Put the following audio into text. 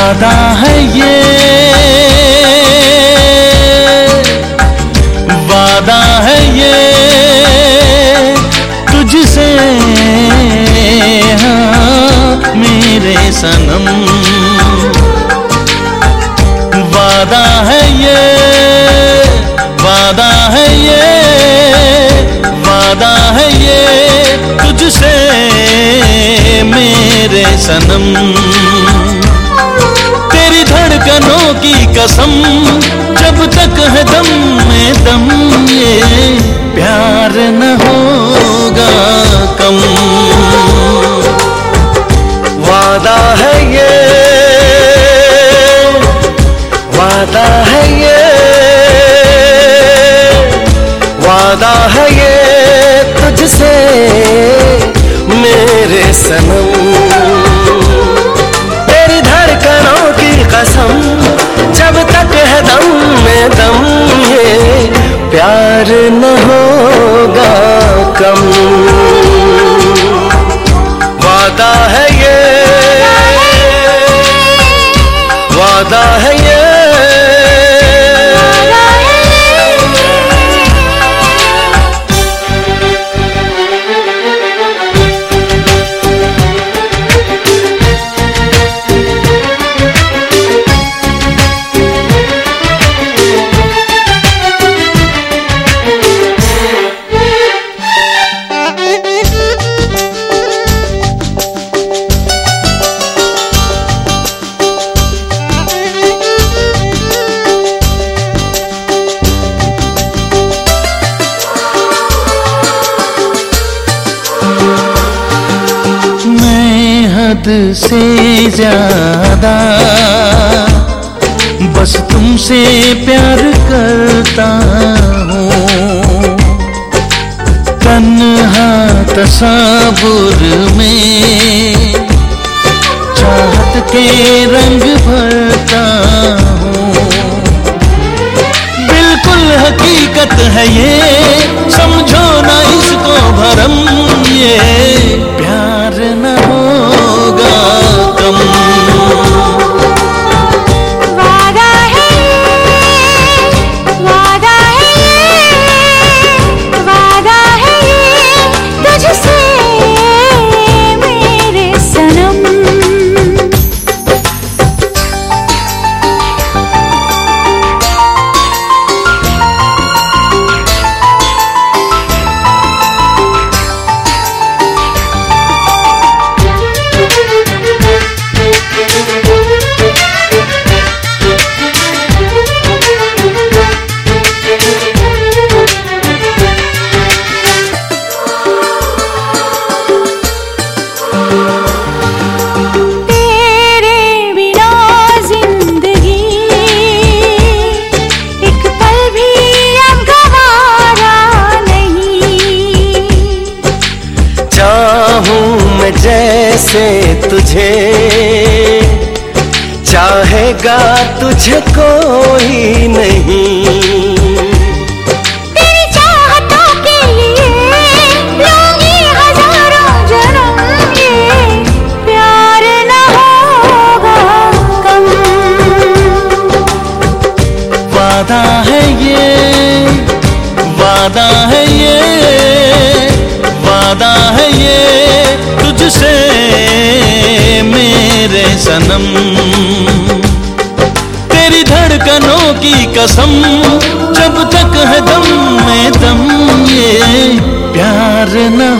वादा है ये। वादा है ये तुझसे। हाँ मेरे सनम। वादा है ये कसम, जब तक है दम में दम ये, प्यार न होगा कम। वादा है ये, वादा है ये, वादा है ये प्यार न होगा हद से ज़्यादा। बस तुमसे प्यार करता हूँ। तन्हा तसाबुर में चाहत के रंग भरता हूँ। बिल्कुल हकीकत है ये जैसे तुझे चाहेगा तुझे कोई सनम। तेरी धड़कनों की कसम जब तक है दम में दम ये प्यार न